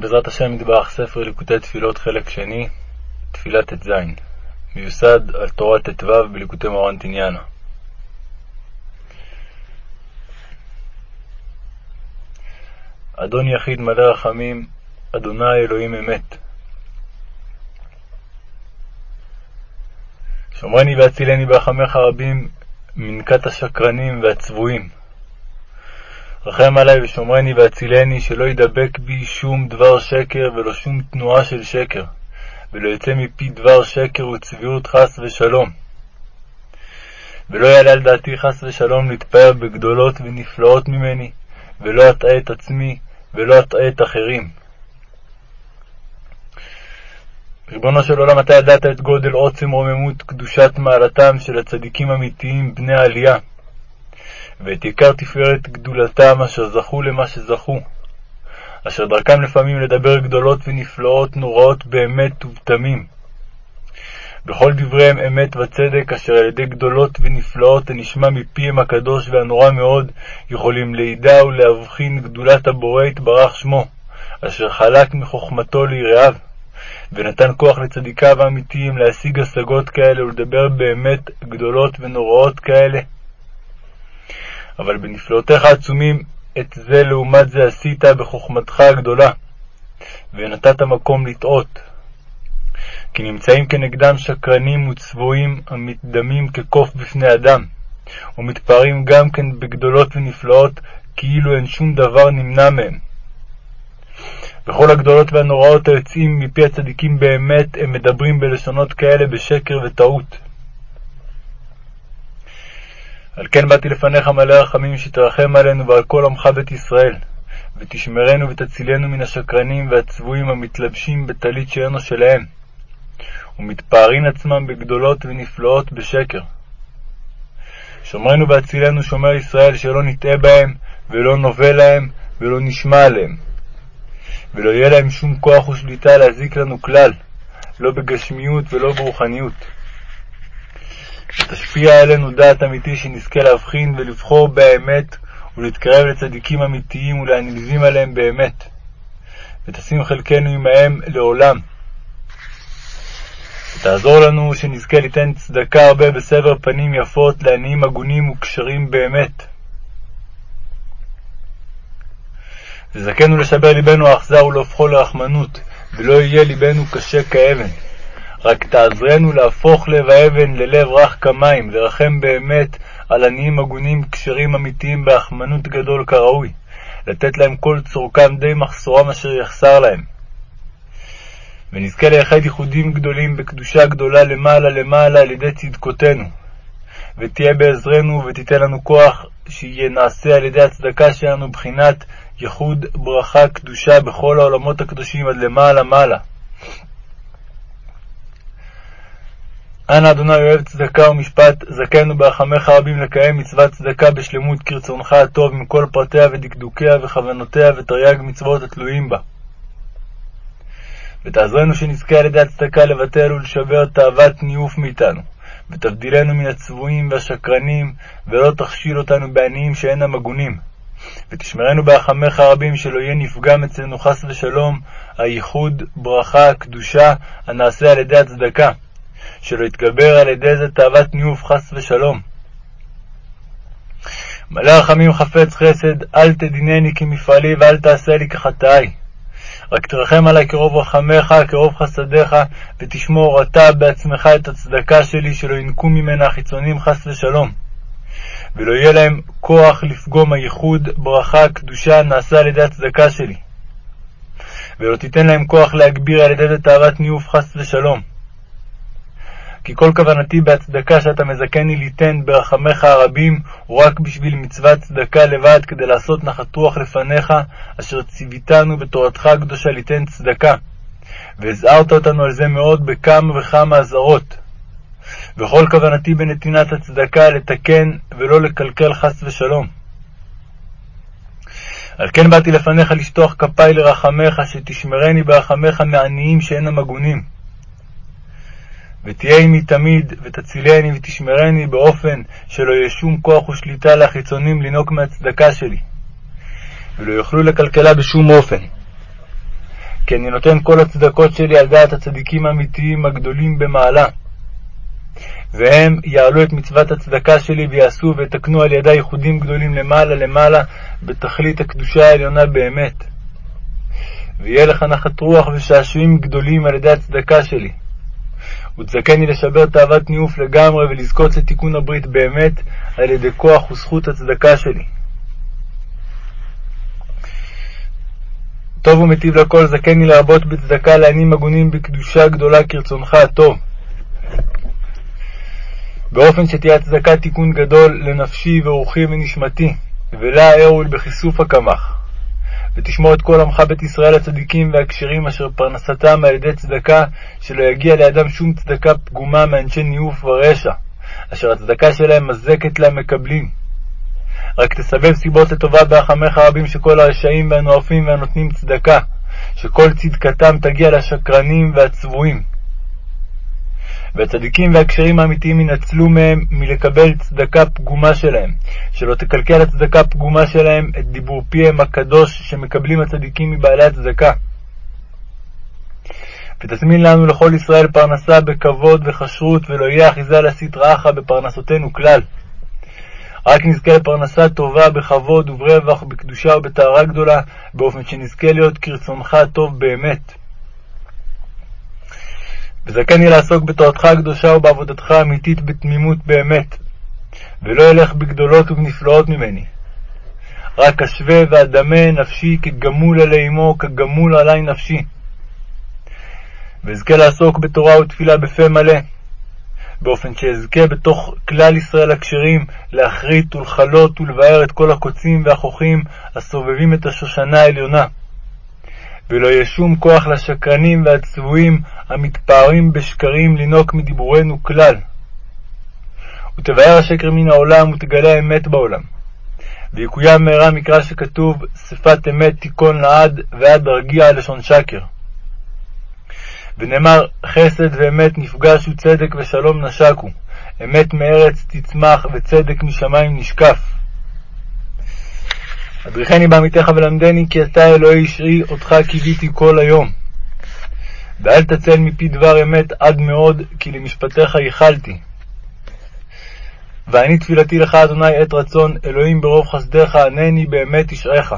בעזרת השם מטבח ספר ליקוטי תפילות חלק שני, תפילה ט"ז, מיוסד על תורה ט"ו בליקוטי מורן תניאנה. אדון יחיד מלא רחמים, אדוני אלוהים אמת. שומרני והצילני ברחמך רבים מנקת השקרנים והצבועים. רחם עלי ושומרני והצילני, שלא ידבק בי שום דבר שקר ולא שום תנועה של שקר, ולא יצא מפי דבר שקר וצביעות חס ושלום. ולא יעלה על דעתי חס ושלום להתפאר בגדולות ונפלאות ממני, ולא אטעה את עצמי, ולא אטעה את אחרים. ריבונו של עולם, אתה ידעת את גודל עוצם רוממות קדושת מעלתם של הצדיקים האמיתיים בני העלייה, ואת עיקר תפארת גדולתם אשר זכו למה שזכו, אשר דרכם לפעמים לדבר גדולות ונפלאות נוראות באמת ובתמים. בכל דבריהם אמת וצדק, אשר על ידי גדולות ונפלאות הנשמע מפיהם הקדוש והנורא מאוד, יכולים לידע ולהבחין גדולת הבורא יתברך שמו, אשר חלק מחוכמתו ליראיו, ונתן כוח לצדיקיו האמיתיים להשיג השגות כאלה ולדבר באמת גדולות ונוראות כאלה. אבל בנפלאותיך העצומים את זה לעומת זה עשית בחוכמתך הגדולה, ונתת מקום לטעות. כי נמצאים כנגדם שקרנים וצבועים המתדמים כקוף בפני אדם, ומתפארים גם כן בגדולות ונפלאות, כאילו אין שום דבר נמנע מהם. וכל הגדולות והנוראות היוצאים מפי הצדיקים באמת, הם מדברים בלשונות כאלה בשקר וטעות. על כן באתי לפניך מלא רחמים שתרחם עלינו ועל כל עמך בית ישראל, ותשמרנו ותצילנו מן השקרנים והצבועים המתלבשים בטלית שאינו שלהם, ומתפארין עצמם בגדולות ונפלאות בשקר. שומרנו והצילנו שומר ישראל, שלא נטעה בהם, ולא נובא להם, ולא נשמע עליהם. ולא יהיה להם שום כוח ושליטה להזיק לנו כלל, לא בגשמיות ולא ברוחניות. ותשפיע עלינו דעת אמיתי שנזכה להבחין ולבחור באמת ולהתקרב לצדיקים אמיתיים ולהנלווים עליהם באמת, ותשים חלקנו עמהם לעולם. ותעזור לנו שנזכה ליתן צדקה הרבה בסבר פנים יפות לעניים הגונים וקשרים באמת. וזכנו לשבר ליבנו האכזר ולהופכו לרחמנות, ולא יהיה ליבנו קשה כאבן. רק תעזרנו להפוך לב האבן ללב רך כמים, לרחם באמת על עניים הגונים כשרים אמיתיים ברחמנות גדול כראוי, לתת להם כל צורכם די מחסורם אשר יחסר להם. ונזכה לייחד ייחודים גדולים בקדושה גדולה למעלה למעלה על ידי צדקותינו. ותהיה בעזרנו ותיתן לנו כוח שיהיה נעשה על ידי הצדקה שלנו בחינת ייחוד ברכה קדושה בכל העולמות הקדושים עד למעלה מעלה. אנא אדוני אוהב צדקה ומשפט, זכנו ברחמך רבים לקיים מצוות צדקה בשלמות כרצונך הטוב עם כל פרטיה ודקדוקיה וכוונותיה ותרי"ג מצוות התלויים בה. ותעזרנו שנזכה על ידי הצדקה לבטל ולשבר תאוות ניאוף מאיתנו, ותבדילנו מן הצבועים והשקרנים, ולא תכשיל אותנו בעניים שאינם הגונים. ותשמרנו ברחמך הרבים שלא יהיה נפגם אצלנו חס ושלום הייחוד, ברכה, קדושה, הנעשה על ידי הצדקה. שלא יתגבר על ידי זה תאוות ניאוף חס ושלום. מלא רחמים חפץ חסד, אל תדינני כמפעלי ואל תעשה לי כחטאי. רק תרחם עלי כרוב רחמך, כרוב חסדיך, ותשמור אתה בעצמך את הצדקה שלי, שלא ינקו ממנה החיצונים חס ושלום. ולא יהיה להם כוח לפגום הייחוד, ברכה, קדושה, נעשה על ידי הצדקה שלי. ולא תיתן להם כוח להגביר על ידי תאוות ניאוף חס ושלום. כי כל כוונתי בהצדקה שאתה מזכני ליתן ברחמך הרבים, הוא רק בשביל מצוות צדקה לבד, כדי לעשות נחת רוח לפניך, אשר ציוויתנו בתורתך הקדושה ליתן צדקה. והזהרת אותנו על זה מאוד בכמה וכמה אזהרות. וכל כוונתי בנתינת הצדקה לתקן ולא לקלקל חס ושלום. על כן באתי לפניך לשטוח כפיי לרחמך, שתשמרני ברחמך מעניים שאינם הגונים. ותהיה עמי תמיד, ותצילני ותשמרני באופן שלא יהיה שום כוח ושליטה לחיצונים לנהוג מהצדקה שלי, ולא יוכלו לקלקלה בשום אופן. כי אני נותן כל הצדקות שלי על דעת הצדיקים האמיתיים הגדולים במעלה. והם יעלו את מצוות הצדקה שלי ויעשו ויתקנו על ידי ייחודים גדולים למעלה למעלה בתכלית הקדושה העליונה באמת. ויהיה לך נחת רוח ושעשועים גדולים על ידי הצדקה שלי. ותזכני לשבר תאוות ניאוף לגמרי ולזכות לתיקון הברית באמת על ידי כוח וזכות הצדקה שלי. טוב ומטיב לכל זכני לרבות בצדקה לעניים הגונים בקדושה גדולה כרצונך הטוב. באופן שתהיה הצדקה תיקון גדול לנפשי ורוחי ונשמתי, ולה אהול בכיסוף הקמח. ותשמור את כל עמך בית ישראל הצדיקים והכשרים אשר פרנסתם על ידי צדקה, שלא יגיע לידם שום צדקה פגומה מאנשי ניאוף ורשע, אשר הצדקה שלהם מזקת להם מקבלים. רק תסבב סיבות לטובה בהחמך הרבים שכל הרשעים והנואפים והנותנים צדקה, שכל צדקתם תגיע לשקרנים והצבועים. והצדיקים והכשרים האמיתיים ינצלו מהם מלקבל צדקה פגומה שלהם, שלא תקלקל הצדקה פגומה שלהם את דיבור פיהם הקדוש שמקבלים הצדיקים מבעלי הצדקה. ותזמין לנו לכל ישראל פרנסה בכבוד וכשרות, ולא יהיה אחיזה להסית רעך בפרנסותינו כלל. רק נזכה לפרנסה טובה, בכבוד וברווח, בקדושה ובטהרה גדולה, באופן שנזכה להיות כרצונך הטוב באמת. וזכני לעסוק בתורתך הקדושה ובעבודתך האמיתית בתמימות באמת, ולא אלך בגדולות ובנפלאות ממני. רק אשווה ואדמה נפשי כגמול עלי אמו, כגמול עלי נפשי. ואזכה לעסוק בתורה ותפילה בפה מלא, באופן שאזכה בתוך כלל ישראל הכשרים להכרית ולכלות ולבאר את כל הקוצים והחוכים הסובבים את השושנה העליונה. ולא יהיה שום כוח לשקרנים והצבועים המתפארים בשקרים לנהוג מדיבורנו כלל. ותבאר השקר מן העולם ותגלה האמת בעולם. ויקוים מהרה מקרא שכתוב שפת אמת תיכון לעד ועד ארגיע לשון שקר. ונאמר חסד ואמת נפגשו צדק ושלום נשקו אמת מארץ תצמח וצדק משמיים נשקף. אדריכני בעמיתך ולמדני כי אתה אלוהי ישרי אותך קיוויתי כל היום. ואל תצל מפי דבר אמת עד מאוד, כי למשפטיך ייחלתי. ואני תפילתי לך, אדוני, עת רצון, אלוהים ברוב חסדיך, ענני באמת ישעך.